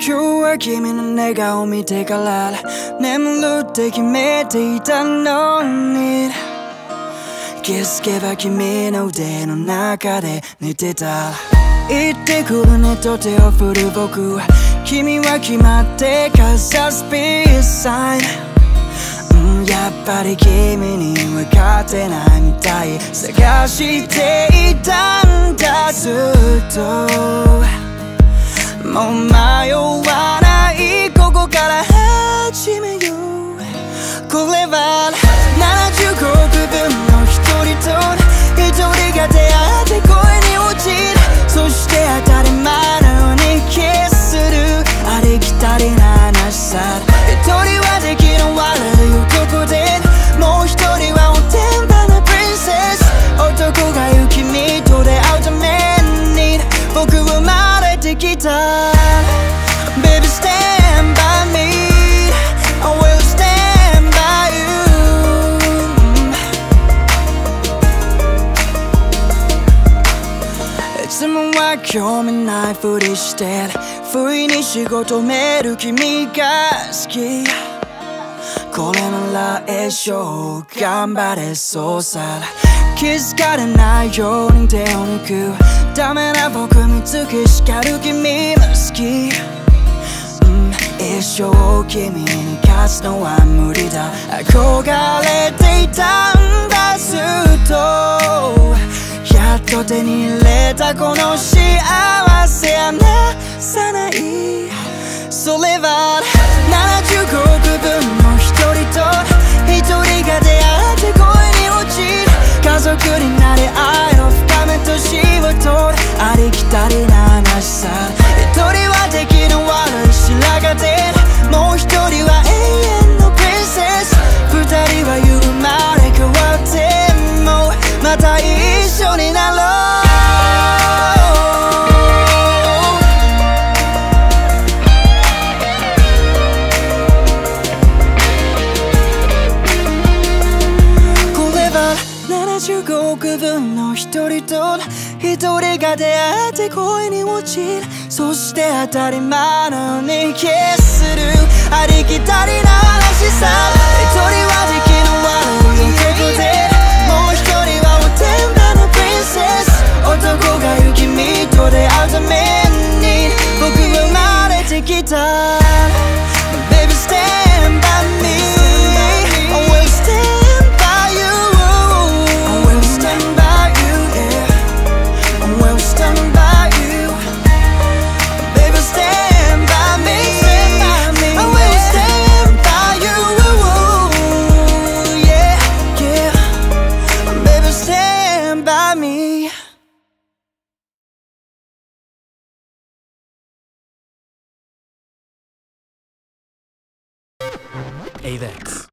今日は君の笑顔を見てから眠るって決めていたのに。気づけば君の腕の中で寝てた。行ってくるねと手を振る僕。君は決まってかさスピーサイン。やっぱり君に分かってないみたい。探していたんだずっと。もう迷わ れてきた Baby stand by me I will stand by you いつもは興味ないふりして不意に仕事める君が好き これなら一生頑張れそうさ。気づかれないように手を抜く。ダメな僕見つけ叱る君も好き、うん、一生君に勝つのは無理だ。憧れていたんだずっと。やっと手に入れたこの幸せ。緒になろう。これは75億分の一人と一人が出会って恋に落ちる。そして当たり前のようにキスする。ありきたりな話さ。一人はれ Avex.